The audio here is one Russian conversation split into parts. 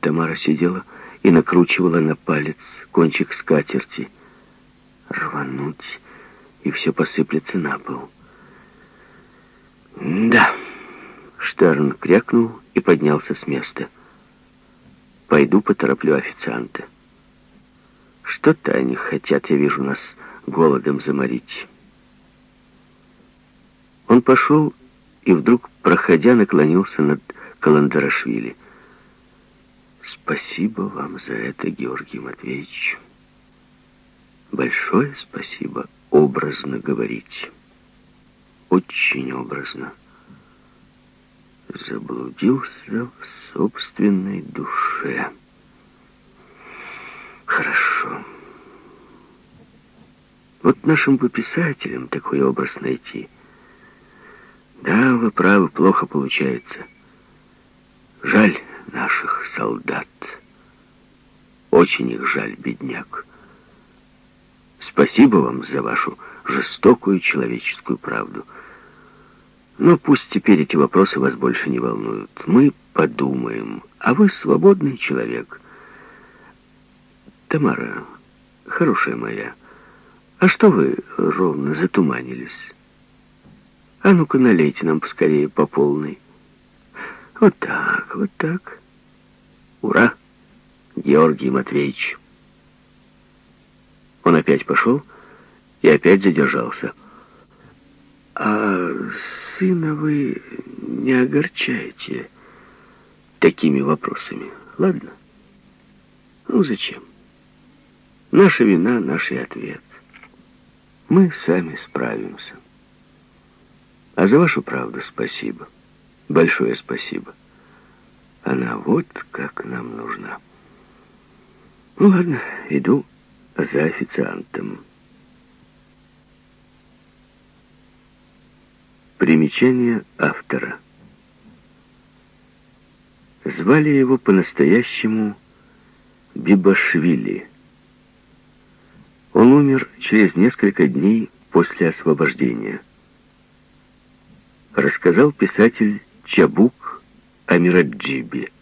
Тамара сидела и накручивала на палец кончик скатерти. Рвануть, и все посыплется на пол. «Да», — Штерн крякнул и поднялся с места. «Пойду потороплю официанта. Что-то они хотят, я вижу, нас голодом заморить». Он пошел и вдруг, проходя, наклонился над Каландарашвили. «Спасибо вам за это, Георгий Матвеевич. Большое спасибо, образно говорить. Очень образно. Заблудился в собственной душе. Хорошо. Вот нашим бы писателям такой образ найти. Да, вы правы, плохо получается. Жаль наших солдат. Очень их жаль, бедняк. Спасибо вам за вашу жестокую человеческую правду. Но пусть теперь эти вопросы вас больше не волнуют. Мы подумаем, а вы свободный человек. Тамара, хорошая моя, а что вы ровно затуманились? А ну-ка налейте нам поскорее по полной. Вот так, вот так. Ура, Георгий Матвеевич. Он опять пошел и опять задержался. А сына вы не огорчаете такими вопросами, ладно? Ну, зачем? Наша вина, наш и ответ. Мы сами справимся. А за вашу правду спасибо. Большое спасибо. Она вот как нам нужна. Ну ладно, иду за официантом. Примечание автора. Звали его по-настоящему Бибашвили. Он умер через несколько дней после освобождения. Рассказал писатель Чабук Амираджиби.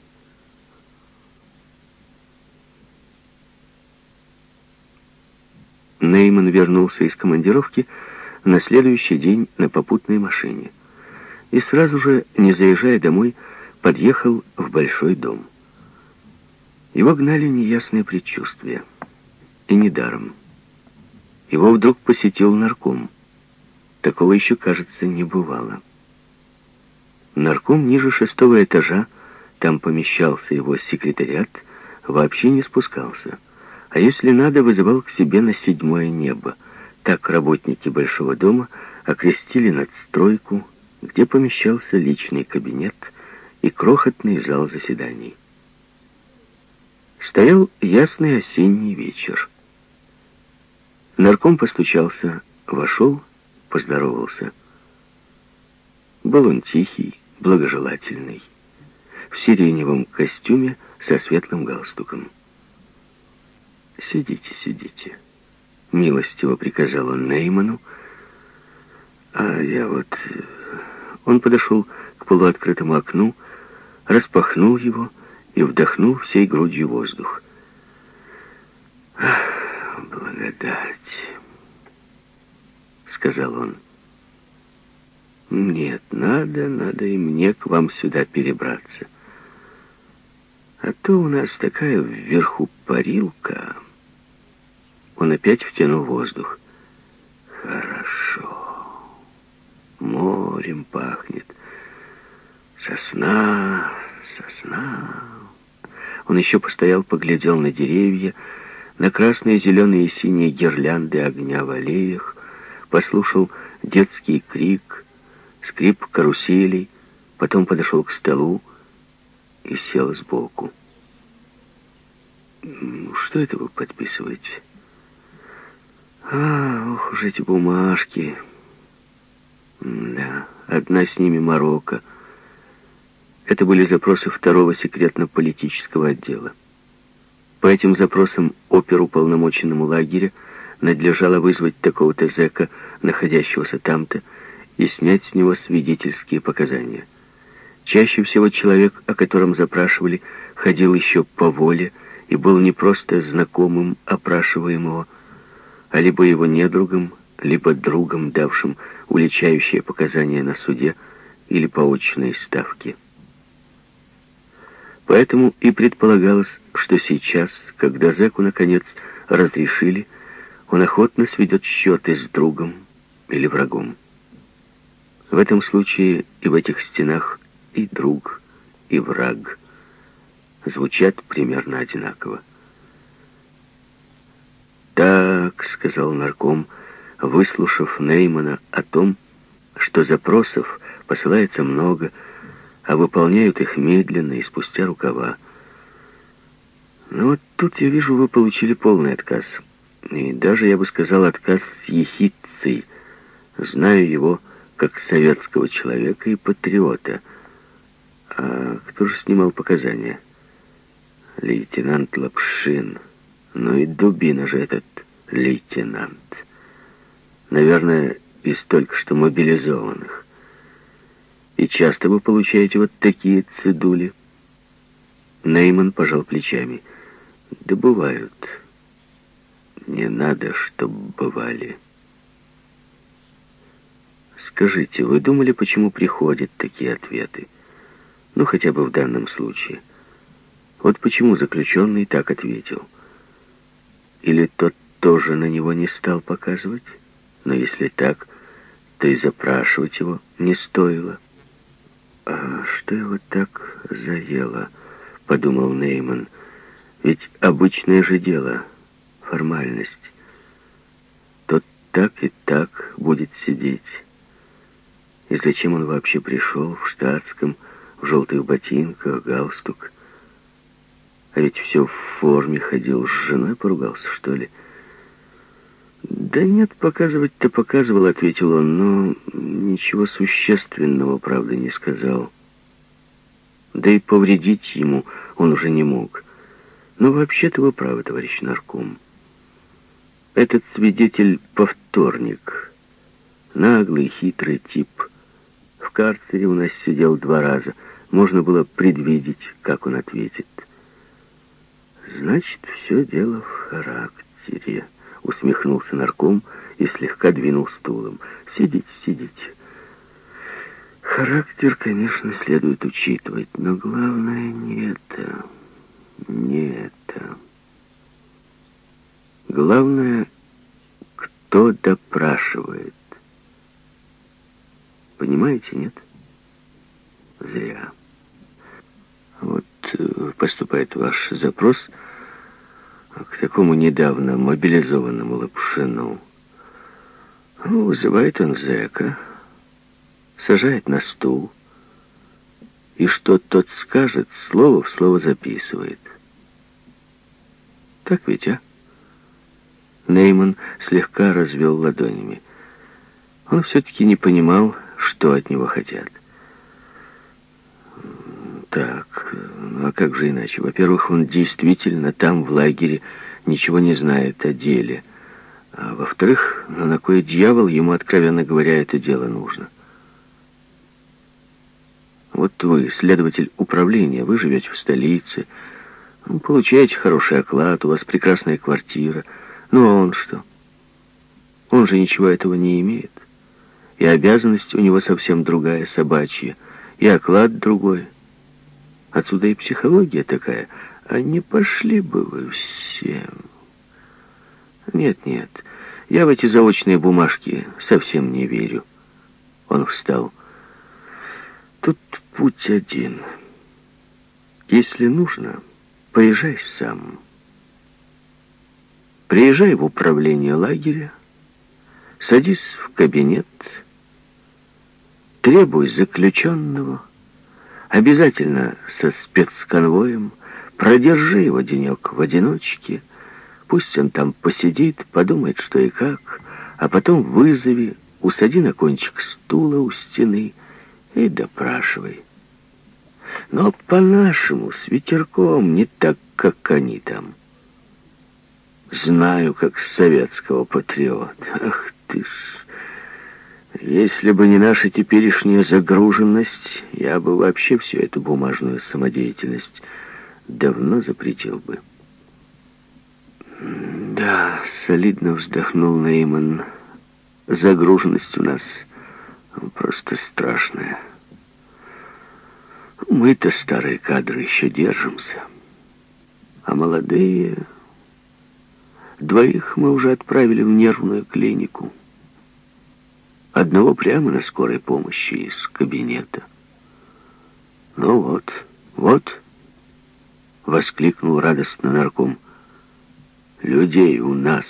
Нейман вернулся из командировки на следующий день на попутной машине и сразу же, не заезжая домой, подъехал в большой дом. Его гнали неясные предчувствия. И недаром. Его вдруг посетил нарком. Такого еще, кажется, не бывало. Нарком ниже шестого этажа, там помещался его секретариат, вообще не спускался а если надо, вызывал к себе на седьмое небо. Так работники Большого дома окрестили надстройку, где помещался личный кабинет и крохотный зал заседаний. Стоял ясный осенний вечер. Нарком постучался, вошел, поздоровался. Был он тихий, благожелательный, в сиреневом костюме со светлым галстуком. «Сидите, сидите», — милостиво приказал он Нейману. А я вот... Э, он подошел к полуоткрытому окну, распахнул его и вдохнул всей грудью воздух. «Ах, благодать!» — сказал он. «Нет, надо, надо и мне к вам сюда перебраться. А то у нас такая вверху парилка...» Он опять втянул воздух. Хорошо. Морем пахнет. Сосна, сосна. Он еще постоял, поглядел на деревья, на красные, зеленые и синие гирлянды огня в аллеях, послушал детский крик, скрип каруселей, потом подошел к столу и сел сбоку. «Что это вы подписываете?» А, ох уж эти бумажки. Да, одна с ними Марокко. Это были запросы второго секретно-политического отдела. По этим запросам оперуполномоченному лагеря надлежало вызвать такого-то зэка, находящегося там-то, и снять с него свидетельские показания. Чаще всего человек, о котором запрашивали, ходил еще по воле и был не просто знакомым опрашиваемого, а либо его недругом, либо другом, давшим уличающие показания на суде или по очной ставке. Поэтому и предполагалось, что сейчас, когда зэку наконец разрешили, он охотно сведет счеты с другом или врагом. В этом случае и в этих стенах и друг, и враг звучат примерно одинаково. «Так», — сказал нарком, выслушав Неймана о том, что запросов посылается много, а выполняют их медленно и спустя рукава. Ну вот тут я вижу, вы получили полный отказ. И даже, я бы сказал, отказ с ехидцей. Знаю его как советского человека и патриота. А кто же снимал показания? Лейтенант Лапшин. Ну и дубина же этот лейтенант. Наверное, из только что мобилизованных. И часто вы получаете вот такие цедули. Нейман пожал плечами. Да бывают. Не надо, чтоб бывали. Скажите, вы думали, почему приходят такие ответы? Ну, хотя бы в данном случае. Вот почему заключенный так ответил. Или тот тоже на него не стал показывать? Но если так, то и запрашивать его не стоило. «А что его так заело?» — подумал Нейман. «Ведь обычное же дело, формальность. Тот так и так будет сидеть. И зачем он вообще пришел в штатском, в желтых ботинках, галстук? А ведь все в форме ходил, с женой поругался, что ли?» «Да нет, показывать-то показывал», — ответил он, но ничего существенного, правда, не сказал. Да и повредить ему он уже не мог. Но вообще-то вы правы, товарищ нарком. Этот свидетель — повторник. Наглый, хитрый тип. Карцере у нас сидел два раза. Можно было предвидеть, как он ответит. Значит, все дело в характере усмехнулся нарком и слегка двинул стулом. «Сидите, сидите. Характер, конечно, следует учитывать, но главное не это, не это. Главное, кто допрашивает. Понимаете, нет? Зря. Вот э, поступает ваш запрос — к такому недавно мобилизованному Лапшину. Ну, вызывает он зэка, сажает на стул, и что тот скажет, слово в слово записывает. Так ведь, а? Нейман слегка развел ладонями. Он все-таки не понимал, что от него хотят. Так, ну а как же иначе? Во-первых, он действительно там, в лагере, ничего не знает о деле. А во-вторых, ну на кой дьявол ему, откровенно говоря, это дело нужно? Вот вы, следователь управления, вы живете в столице, ну, получаете хороший оклад, у вас прекрасная квартира. Ну а он что? Он же ничего этого не имеет. И обязанность у него совсем другая, собачья, и оклад другой. Отсюда и психология такая. А не пошли бы вы все... Нет, нет, я в эти заочные бумажки совсем не верю. Он встал. Тут путь один. Если нужно, поезжай сам. Приезжай в управление лагеря, садись в кабинет, требуй заключенного, Обязательно со спецконвоем. Продержи его денек в одиночке. Пусть он там посидит, подумает, что и как, а потом вызови, усади на кончик стула у стены и допрашивай. Но по-нашему, с ветерком, не так, как они там. Знаю, как советского патриота. Ах ты ж... Если бы не наша теперешняя загруженность, я бы вообще всю эту бумажную самодеятельность давно запретил бы. Да, солидно вздохнул Нейман. Загруженность у нас просто страшная. Мы-то, старые кадры, еще держимся. А молодые... Двоих мы уже отправили в нервную клинику. Одного прямо на скорой помощи из кабинета. Ну вот, вот, воскликнул радостно нарком. Людей у нас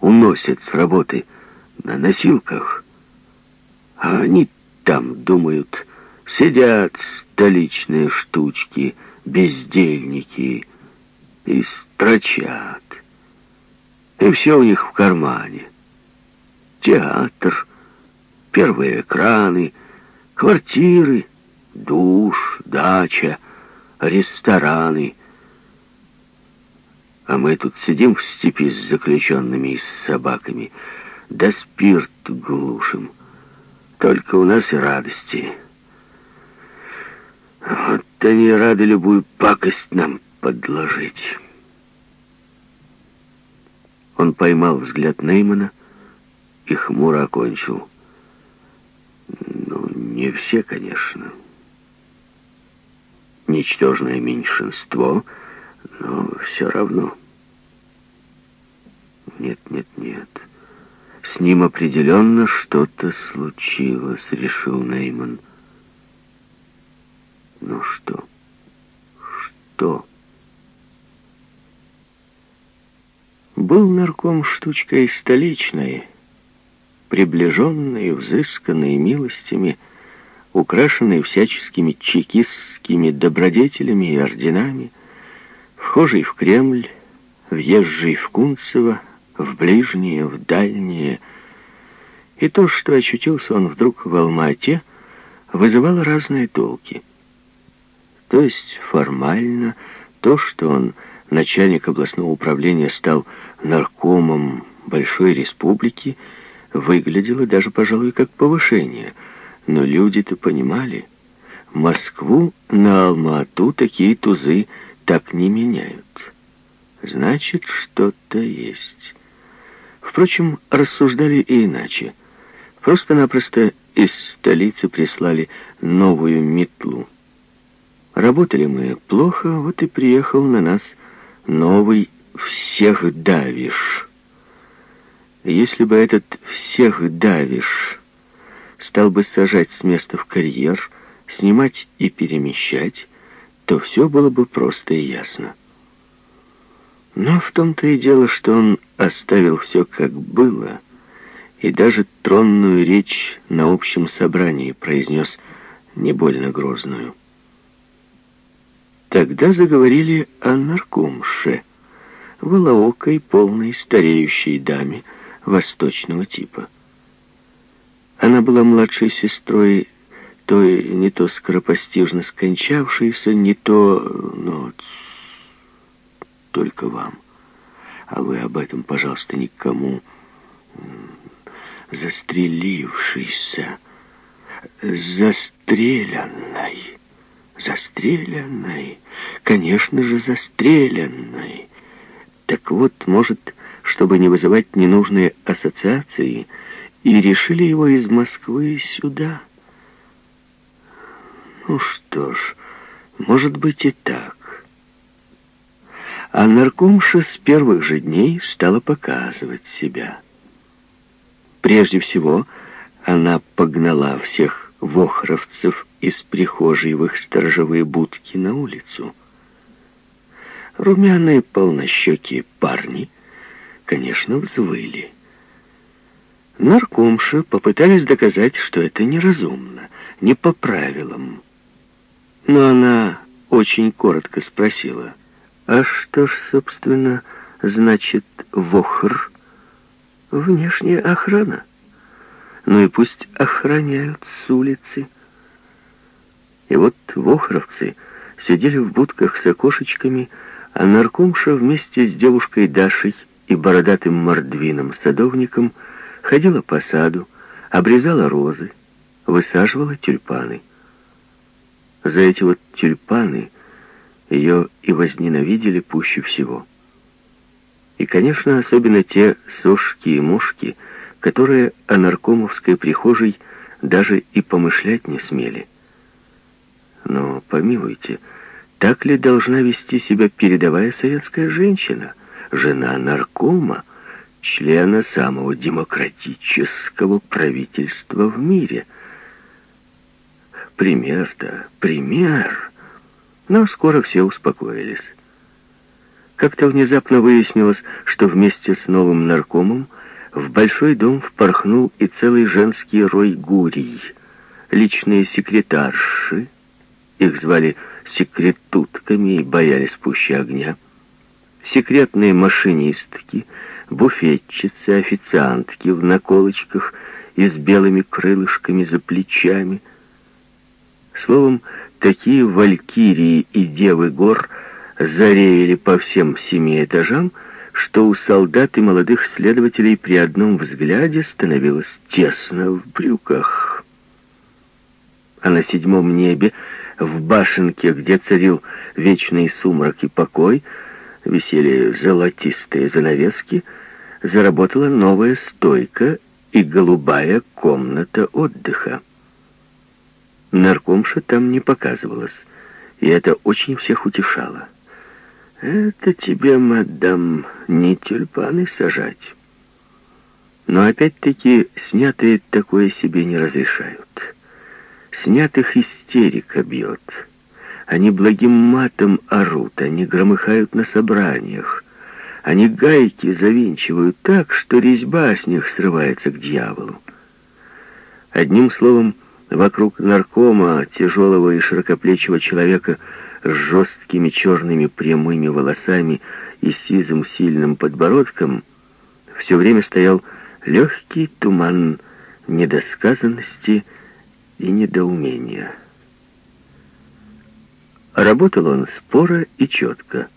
уносят с работы на носилках, а они там думают, сидят столичные штучки, бездельники и строчат. И все у них в кармане театр, первые экраны, квартиры, душ, дача, рестораны. А мы тут сидим в степи с заключенными и с собаками, да спирт глушим. Только у нас и радости. Вот они рады любую пакость нам подложить. Он поймал взгляд Неймана, и хмуро окончил. Ну, не все, конечно. Ничтожное меньшинство, но все равно. Нет, нет, нет. С ним определенно что-то случилось, решил Нейман. Ну что? Что? Был нарком штучкой столичной, приближенный, взысканный милостями, украшенный всяческими чекистскими добродетелями и орденами, вхожий в Кремль, въезжий в Кунцево, в ближние, в дальние. И то, что очутился он вдруг в Алма-Ате, вызывало разные толки. То есть формально то, что он, начальник областного управления, стал наркомом Большой Республики, выглядело даже, пожалуй, как повышение. Но люди-то понимали, Москву на Алма-Ату такие тузы так не меняют. Значит, что-то есть. Впрочем, рассуждали и иначе. Просто-напросто из столицы прислали новую метлу. Работали мы плохо, вот и приехал на нас новый всех давишь. Если бы этот всех давишь стал бы сажать с места в карьер, снимать и перемещать, то все было бы просто и ясно. Но в том-то и дело, что он оставил все как было, и даже тронную речь на общем собрании произнес не больно грозную. Тогда заговорили о наркомше, волоокой, полной, стареющей даме, восточного типа. Она была младшей сестрой той не то скоропостижно скончавшейся, не то... Ну, только вам. А вы об этом, пожалуйста, никому... Застрелившийся, застреленной, застреленной, конечно же, застреленной. Вот, может, чтобы не вызывать ненужные ассоциации, и решили его из Москвы сюда. Ну что ж, может быть и так. А наркомша с первых же дней стала показывать себя. Прежде всего, она погнала всех вохровцев из прихожей в их сторожевые будки на улицу. Румяные полнощекие парни — конечно, взвыли. Наркомши попытались доказать, что это неразумно, не по правилам. Но она очень коротко спросила, а что ж, собственно, значит «вохр»? Внешняя охрана. Ну и пусть охраняют с улицы. И вот вохровцы сидели в будках с окошечками, а наркомша вместе с девушкой Дашей и бородатым мордвином-садовником ходила по саду, обрезала розы, высаживала тюльпаны. За эти вот тюльпаны ее и возненавидели пуще всего. И, конечно, особенно те сошки и мушки, которые о наркомовской прихожей даже и помышлять не смели. Но, помилуйте, так ли должна вести себя передовая советская женщина, жена наркома, члена самого демократического правительства в мире? Пример-то, пример. Но скоро все успокоились. Как-то внезапно выяснилось, что вместе с новым наркомом в большой дом впорхнул и целый женский рой гурий. Личные секретарши, их звали секретутками и боялись пуще огня, секретные машинистки, буфетчицы, официантки в наколочках и с белыми крылышками за плечами. Словом, такие валькирии и девы гор — зареяли по всем семи этажам, что у солдат и молодых следователей при одном взгляде становилось тесно в брюках. А на седьмом небе, в башенке, где царил вечный сумрак и покой, висели золотистые занавески, заработала новая стойка и голубая комната отдыха. Наркомша там не показывалась, и это очень всех утешало. Это тебе, мадам, не тюльпаны сажать. Но опять-таки снятые такое себе не разрешают. Снятых истерика бьет. Они благим матом орут, они громыхают на собраниях. Они гайки завинчивают так, что резьба с них срывается к дьяволу. Одним словом, вокруг наркома, тяжелого и широкоплечего человека, с жесткими черными прямыми волосами и сизым сильным подбородком, все время стоял легкий туман недосказанности и недоумения. Работал он споро и четко.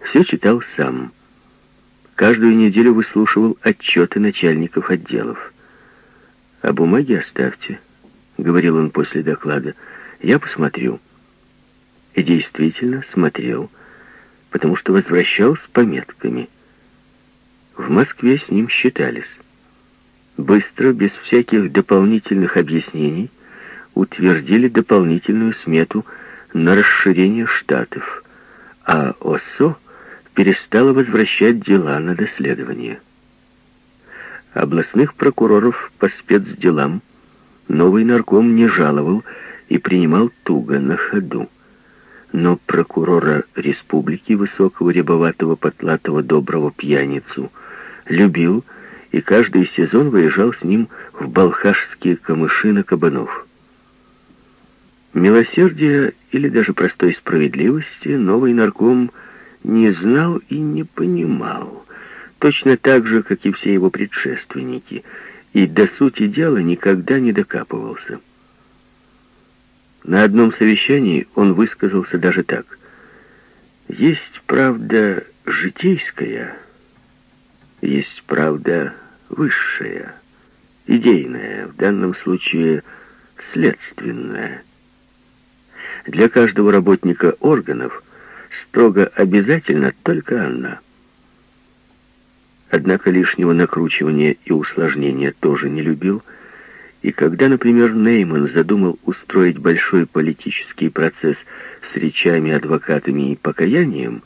Все читал сам. Каждую неделю выслушивал отчеты начальников отделов. «А бумаги оставьте», — говорил он после доклада. «Я посмотрю» и действительно смотрел, потому что возвращал с пометками. В Москве с ним считались. Быстро, без всяких дополнительных объяснений, утвердили дополнительную смету на расширение штатов, а ОСО перестала возвращать дела на доследование. Областных прокуроров по спецделам новый нарком не жаловал и принимал туго на ходу но прокурора республики, высокого рябоватого потлатого доброго пьяницу, любил и каждый сезон выезжал с ним в балхашские камыши на кабанов. Милосердия или даже простой справедливости новый нарком не знал и не понимал, точно так же, как и все его предшественники, и до сути дела никогда не докапывался. На одном совещании он высказался даже так. «Есть правда житейская, есть правда высшая, идейная, в данном случае следственная. Для каждого работника органов строго обязательно только она. Однако лишнего накручивания и усложнения тоже не любил – и когда, например, Нейман задумал устроить большой политический процесс с речами, адвокатами и покаянием,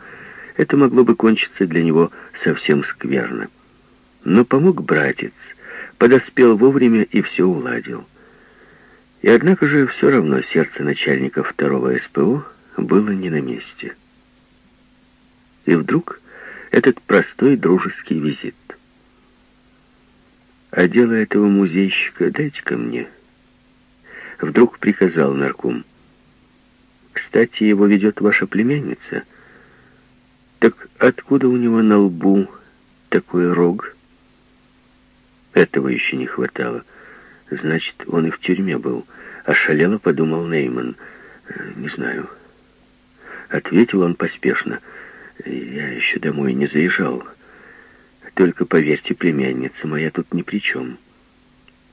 это могло бы кончиться для него совсем скверно. Но помог братец, подоспел вовремя и все уладил. И однако же все равно сердце начальника второго СПО было не на месте. И вдруг этот простой дружеский визит. А дело этого музейщика дайте ко мне. Вдруг приказал нарком. Кстати, его ведет ваша племянница. Так откуда у него на лбу такой рог? Этого еще не хватало. Значит, он и в тюрьме был. Ошалело подумал Нейман. Не знаю. Ответил он поспешно. Я еще домой не заезжал. Только поверьте, племянница моя тут ни при чем.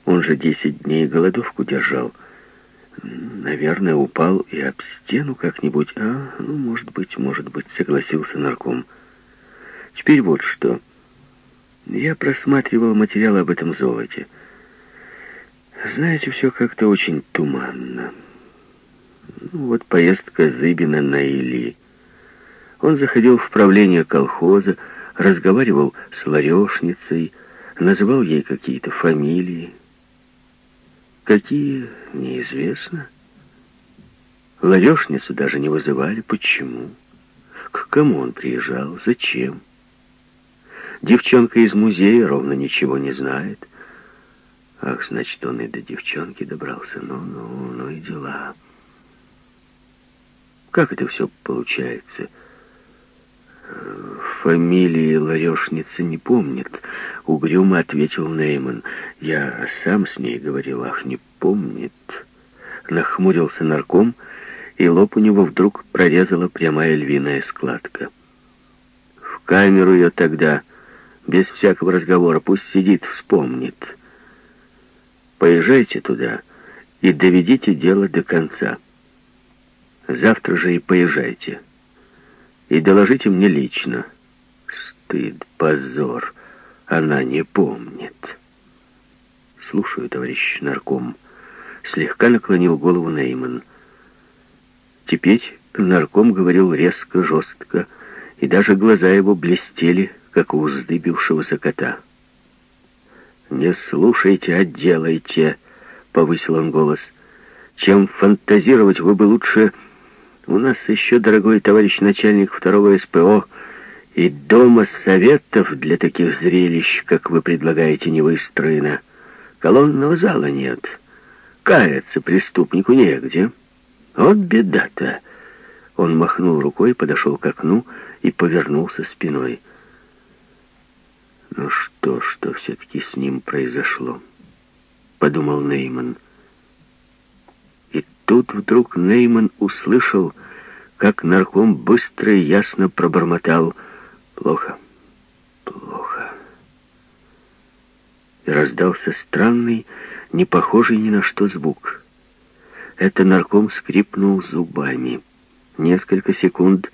Он же десять дней голодовку держал. Наверное, упал и об стену как-нибудь. А, ну, может быть, может быть, согласился нарком. Теперь вот что. Я просматривал материал об этом золоте. Знаете, все как-то очень туманно. Ну, вот поездка Зыбина на Или. Он заходил в правление колхоза, разговаривал с ларешницей, называл ей какие-то фамилии. Какие, неизвестно. Ларешницу даже не вызывали. Почему? К кому он приезжал? Зачем? Девчонка из музея ровно ничего не знает. Ах, значит, он и до девчонки добрался. Ну-ну, ну и дела. Как это все получается? Фамилии ларешницы не помнит. Угрюмо ответил Нейман. Я сам с ней говорил, ах, не помнит. Нахмурился нарком, и лоб у него вдруг прорезала прямая львиная складка. В камеру ее тогда, без всякого разговора, пусть сидит, вспомнит. Поезжайте туда и доведите дело до конца. Завтра же и поезжайте. И доложите мне лично. Стыд, позор. Она не помнит. Слушаю, товарищ нарком. Слегка наклонил голову Нейман. Теперь нарком говорил резко, жестко, и даже глаза его блестели, как у вздыбившегося кота. «Не слушайте, а делайте», — повысил он голос. «Чем фантазировать, вы бы лучше...» «У нас еще, дорогой товарищ начальник второго СПО, и дома советов для таких зрелищ, как вы предлагаете, не выстроено. Колонного зала нет. Каяться преступнику негде. Вот беда-то!» Он махнул рукой, подошел к окну и повернулся спиной. «Ну что, что все-таки с ним произошло?» — подумал Нейман. Тут вдруг Нейман услышал, как нарком быстро и ясно пробормотал «Плохо, плохо». И раздался странный, не похожий ни на что звук. Это нарком скрипнул зубами. Несколько секунд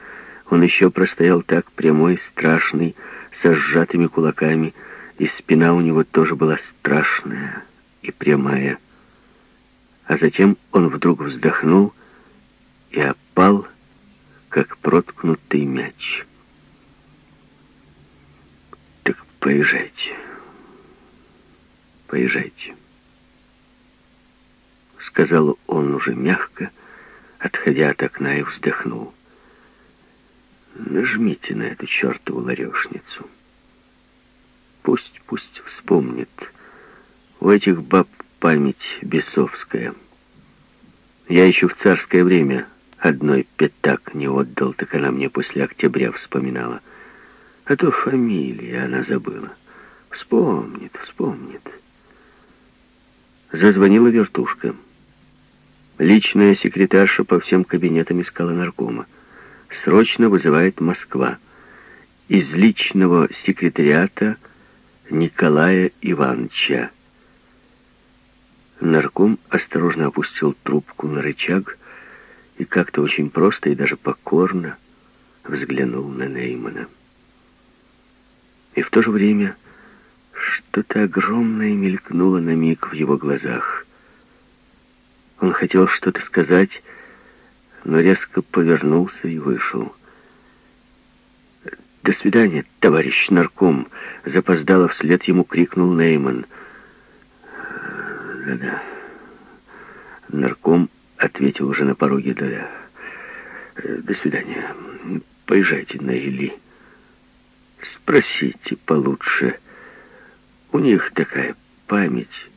он еще простоял так прямой, страшный, со сжатыми кулаками, и спина у него тоже была страшная и прямая. А затем он вдруг вздохнул и опал, как проткнутый мяч. «Так поезжайте, поезжайте», — сказал он уже мягко, отходя от окна и вздохнул. Нажмите на эту чертову ларешницу. Пусть, пусть вспомнит. У этих баб память бесовская. Я еще в царское время одной пятак не отдал, так она мне после октября вспоминала. А то фамилия она забыла. Вспомнит, вспомнит. Зазвонила вертушка. Личная секретарша по всем кабинетам искала наркома срочно вызывает Москва. Из личного секретариата Николая Ивановича. Нарком осторожно опустил трубку на рычаг и как-то очень просто и даже покорно взглянул на Неймана. И в то же время что-то огромное мелькнуло на миг в его глазах. Он хотел что-то сказать, но резко повернулся и вышел. «До свидания, товарищ нарком!» Запоздало вслед ему крикнул Нейман. «Да-да». Нарком ответил уже на пороге. «Да-да. До свидания. Поезжайте на Или. Спросите получше. У них такая память».